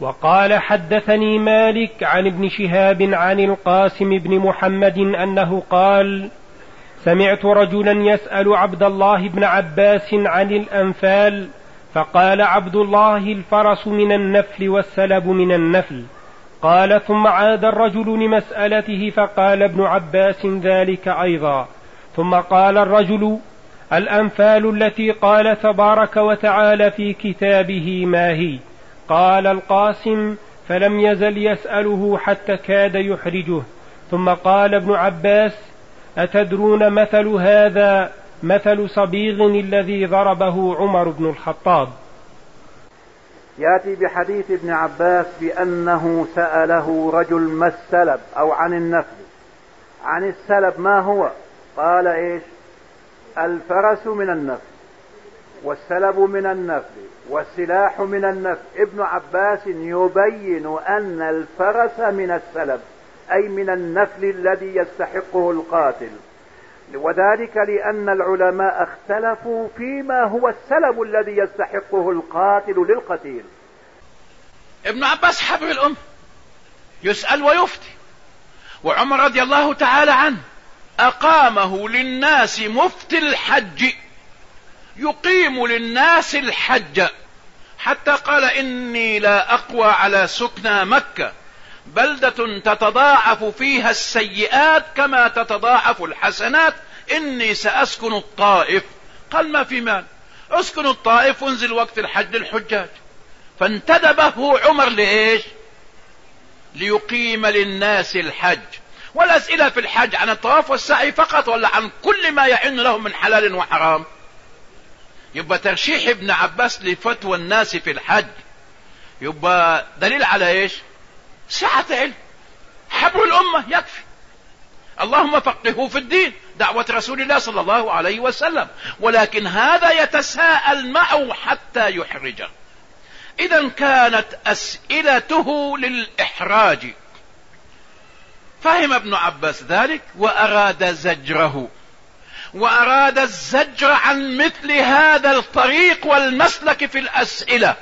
وقال حدثني مالك عن ابن شهاب عن القاسم بن محمد أنه قال سمعت رجلا يسأل عبد الله بن عباس عن الأنفال فقال عبد الله الفرس من النفل والسلب من النفل. قال ثم عاد الرجل لمسألته فقال ابن عباس ذلك أيضا. ثم قال الرجل الأنفال التي قال تبارك وتعالى في كتابه ما هي؟ قال القاسم فلم يزل يسأله حتى كاد يحرجه. ثم قال ابن عباس أتدرون مثل هذا مثل صبيغ الذي ضربه عمر بن الخطاب؟ يأتي بحديث ابن عباس بأنه سأله رجل ما السلب أو عن النفل. عن السلب ما هو؟ قال إيش؟ الفرس من النفل والسلب من النفل. والسلاح من النفل ابن عباس يبين أن الفرس من السلب أي من النفل الذي يستحقه القاتل. وذلك لأن العلماء اختلفوا فيما هو السلب الذي يستحقه القاتل للقتيل. ابن عباس حبر الأم يسأل ويفتي وعمر رضي الله تعالى عنه أقامه للناس مفتي الحج يقيم للناس الحج. حتى قال إني لا أقوى على سكنى مكة. بلدة تتضاعف فيها السيئات كما تتضاعف الحسنات. إني سأسكن الطائف. قال ما في مال؟ اسكن الطائف وانزل وقت الحج للحجاج. فانتدبه عمر لإيش؟ ليقيم للناس الحج. والأسئلة في الحج عن الطواف والسعي فقط ولا عن كل ما يعن لهم من حلال وحرام؟ يبقى ترشيح ابن عباس لفتوى الناس في الحج. يبقى دليل على إيش؟ سعة علم. حبر الأمة يكفي. اللهم فقهه في الدين دعوة رسول الله صلى الله عليه وسلم. ولكن هذا يتساءل معه حتى يحرجه إذا كانت أسئلته للإحراج. فهم ابن عباس ذلك وأراد زجره. وأراد الزجر عن مثل هذا الطريق والمسلك في الأسئلة.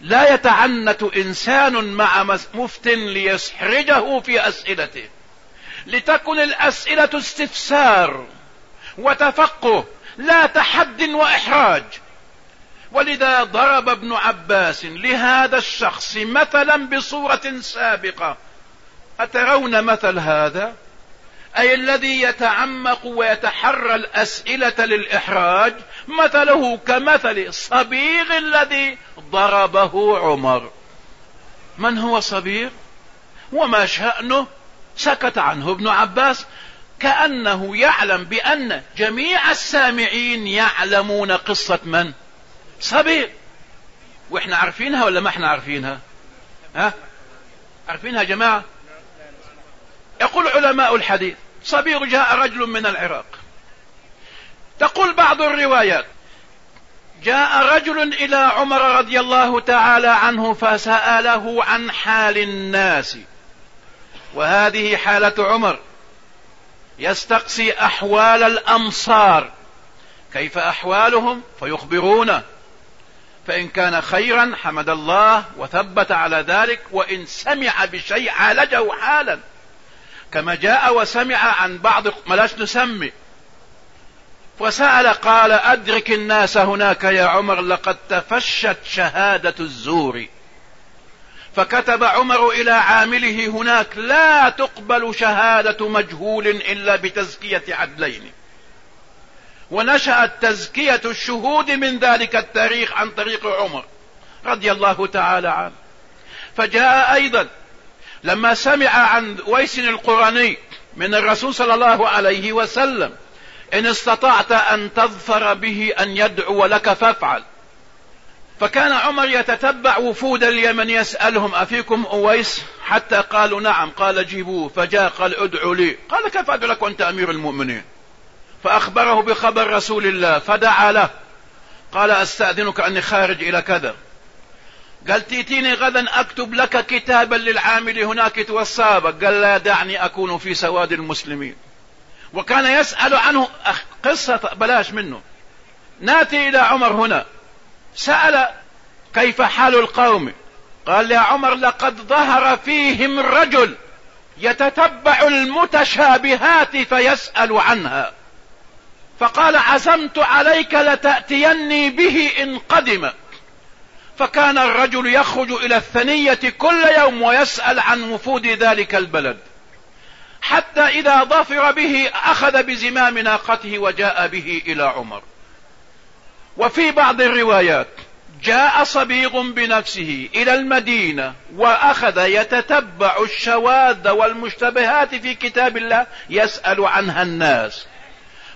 لا يتعنت إنسان مع مفت ليسحرجه في أسئلته. لتكن الأسئلة استفسار وتفقه لا تحد وإحراج. ولذا ضرب ابن عباس لهذا الشخص مثلا بصورة سابقة. أترون مثل هذا؟ أي الذي يتعمق ويتحرى الأسئلة للإحراج مثله كمثل صبيغ الذي ضربه عمر. من هو صبيغ؟ وما شأنه؟ سكت عنه ابن عباس. كأنه يعلم بأن جميع السامعين يعلمون قصة من؟ صبيغ. وإحنا عارفينها ولا ما إحنا عارفينها؟ ها؟ عارفينها يا جماعة؟ يقول علماء الحديث. صبيغ جاء رجل من العراق. تقول بعض الروايات جاء رجل إلى عمر رضي الله تعالى عنه فسأله عن حال الناس. وهذه حالة عمر. يستقصي أحوال الأمصار. كيف أحوالهم؟ فيخبرونه. فإن كان خيرا حمد الله وثبت على ذلك وإن سمع بشيء عالجه حالا. كما جاء وسمع عن بعض ملاش نسمي. وسأل قال أدرك الناس هناك يا عمر لقد تفشت شهادة الزور. فكتب عمر إلى عامله هناك لا تقبل شهادة مجهول إلا بتزكية عدلين. ونشأت تزكية الشهود من ذلك التاريخ عن طريق عمر رضي الله تعالى عنه. فجاء أيضا لما سمع عن ويس القرني من الرسول صلى الله عليه وسلم إن استطعت أن تظفر به أن يدعو لك فافعل. فكان عمر يتتبع وفود اليمن يسألهم أفيكم أويس حتى قالوا نعم. قال جيبوه. فجاء قال ادعوا لي. قال كيف أدعو لك وأنت أمير المؤمنين؟ فأخبره بخبر رسول الله فدعا له. قال أستأذنك أني خارج إلى كذا. قال تيتيني غدا أكتب لك كتابا للعامل هناك توصابك. قال لا دعني أكون في سواد المسلمين. وكان يسأل عنه قصة بلاش منه. ناتي إلى عمر هنا. سأل كيف حال القوم؟ قال يا عمر لقد ظهر فيهم رجل يتتبع المتشابهات فيسأل عنها. فقال عزمت عليك لتأتيني به إن قدم. فكان الرجل يخرج إلى الثنية كل يوم ويسأل عن وفود ذلك البلد. حتى إذا ظفر به أخذ بزمام ناقته وجاء به إلى عمر. وفي بعض الروايات جاء صبيغ بنفسه إلى المدينة وأخذ يتتبع الشواذ والمشتبهات في كتاب الله يسأل عنها الناس.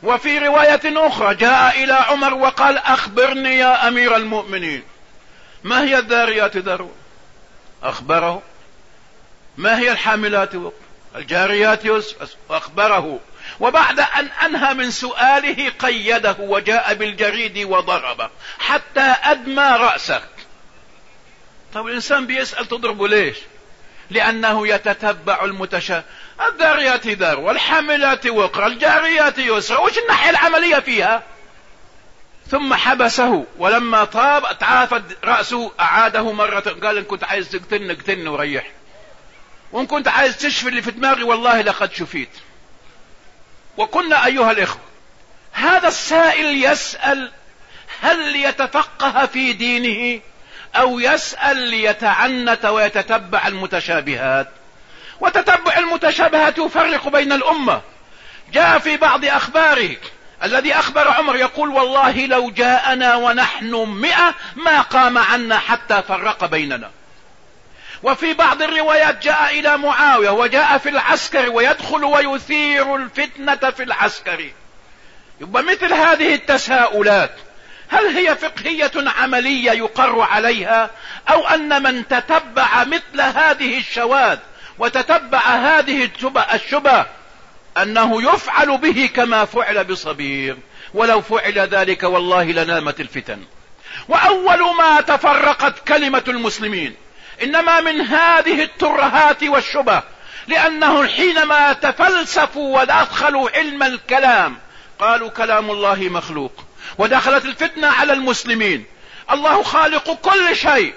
وفي رواية أخرى جاء إلى عمر وقال أخبرني يا أمير المؤمنين. ما هي الذاريات ذروا أخبره. ما هي الحاملات؟ الجاريات يسأل واخبره وبعد أن أنهى من سؤاله قيده وجاء بالجريد وضربه حتى أدمى رأسه. طب الإنسان بيسأل تضربه ليش؟ لأنه يتتبع المتشا الذاريات ذر والحاملات وقر الجاريات يسرى. وش الناحية العملية فيها؟ ثم حبسه ولما طاب تعافد رأسه أعاده مرة قال إن كنت عايز تقتلني اقتلني وريح. وإن كنت عايز تشفي اللي في دماغي والله لقد شفيت. وكنا أيها الإخوة هذا السائل يسأل هل يتفقه في دينه أو يسأل ليتعنت ويتتبع المتشابهات. وتتبع المتشابهات يفرق بين الأمة. جاء في بعض أخباره الذي أخبر عمر يقول والله لو جاءنا ونحن مئة ما قام عنا حتى فرق بيننا. وفي بعض الروايات جاء إلى معاوية وجاء في العسكر ويدخل ويثير الفتنة في العسكر يبقى مثل هذه التساؤلات هل هي فقهية عملية يقر عليها أو أن من تتبع مثل هذه الشواذ وتتبع هذه الشبه أنه يفعل به كما فعل بصبير. ولو فعل ذلك والله لنامت الفتن. وأول ما تفرقت كلمة المسلمين إنما من هذه الترهات والشبه لأنه حينما تفلسفوا وادخلوا علم الكلام قالوا كلام الله مخلوق. ودخلت الفتنة على المسلمين. الله خالق كل شيء.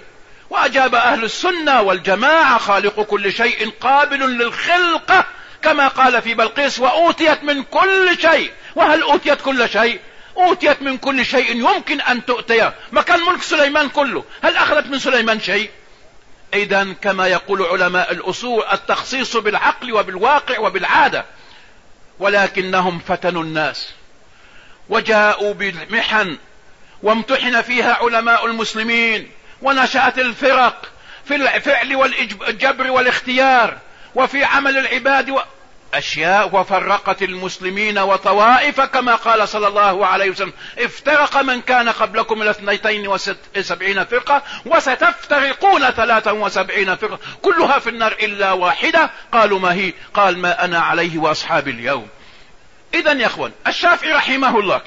وأجاب أهل السنة والجماعة خالق كل شيء قابل للخلقة كما قال في بلقيس وأوتيت من كل شيء. وهل أوتيت كل شيء؟ أوتيت من كل شيء يمكن أن تؤتيه. ما كان ملك سليمان كله. هل أخذت من سليمان شيء؟ اذا كما يقول علماء الأصول التخصيص بالعقل وبالواقع وبالعادة. ولكنهم فتنوا الناس. وجاءوا بالمحن وامتحن فيها علماء المسلمين. ونشأت الفرق في الفعل والجبر والاختيار. وفي عمل العباد. أشياء وفرقت المسلمين وطوائف كما قال صلى الله عليه وسلم. افترق من كان قبلكم إلى اثنتين وسبعين فرقة وستفترقون ثلاثا وسبعين فرقة. كلها في النار إلا واحدة. قالوا ما هي؟ قال ما أنا عليه وأصحابي اليوم. إذا يا أخوان الشافعي رحمه الله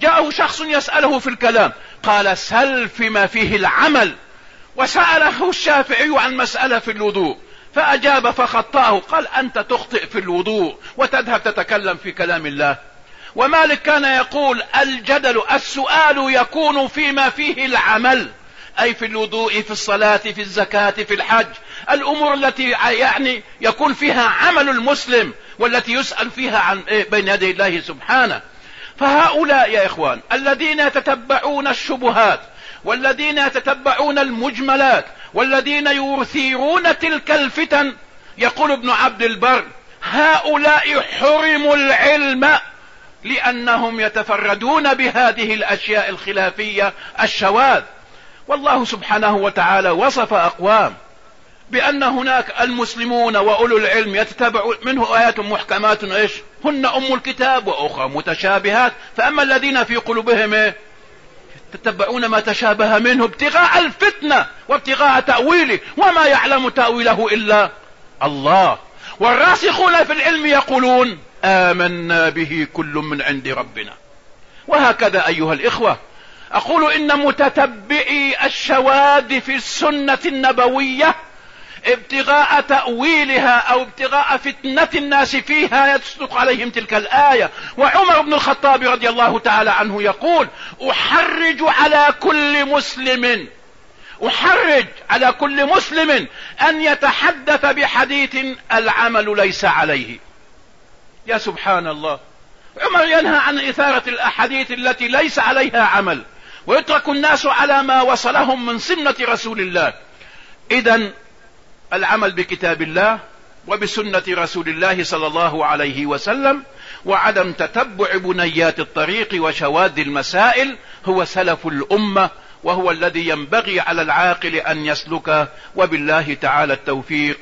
جاءه شخص يسأله في الكلام. قال سل فيما فيه العمل. وسأله الشافعي عن مسألة في الوضوء. فأجاب فخطاه قال أنت تخطئ في الوضوء وتذهب تتكلم في كلام الله. ومالك كان يقول الجدل السؤال يكون فيما فيه العمل أي في الوضوء في الصلاة في الزكاة في الحج. الأمور التي يعني يكون فيها عمل المسلم والتي يسأل فيها عن إيه بين يدي الله سبحانه. فهؤلاء يا إخوان الذين يتتبعون الشبهات والذين يتتبعون المجملات والذين يثيرون تلك الفتن. يقول ابن عبد البر هؤلاء حرموا العلم لأنهم يتفردون بهذه الأشياء الخلافية الشواذ. والله سبحانه وتعالى وصف أقوام بأن هناك المسلمون وأولو العلم يتتبع منه آيات محكمات إيش؟ هن أم الكتاب وأخرى متشابهات. فأما الذين في قلوبهم إيه؟ تتبعون ما تشابه منه ابتغاء الفتنة وابتغاء تأويله وما يعلم تأويله إلا الله. والراسخون في العلم يقولون آمنا به كل من عند ربنا. وهكذا أيها الإخوة أقول إن متتبعي الشواذ في السنة النبوية ابتغاء تأويلها أو ابتغاء فتنة الناس فيها يصدق عليهم تلك الآية. وعمر بن الخطاب رضي الله تعالى عنه يقول أحرج على كل مسلم أحرج على كل مسلم أن يتحدث بحديث العمل ليس عليه. يا سبحان الله عمر ينهى عن إثارة الأحاديث التي ليس عليها عمل. ويترك الناس على ما وصلهم من سنة رسول الله. اذا العمل بكتاب الله وبسنة رسول الله صلى الله عليه وسلم وعدم تتبع بنيات الطريق وشواذ المسائل هو سلف الأمة وهو الذي ينبغي على العاقل أن يسلكه وبالله تعالى التوفيق.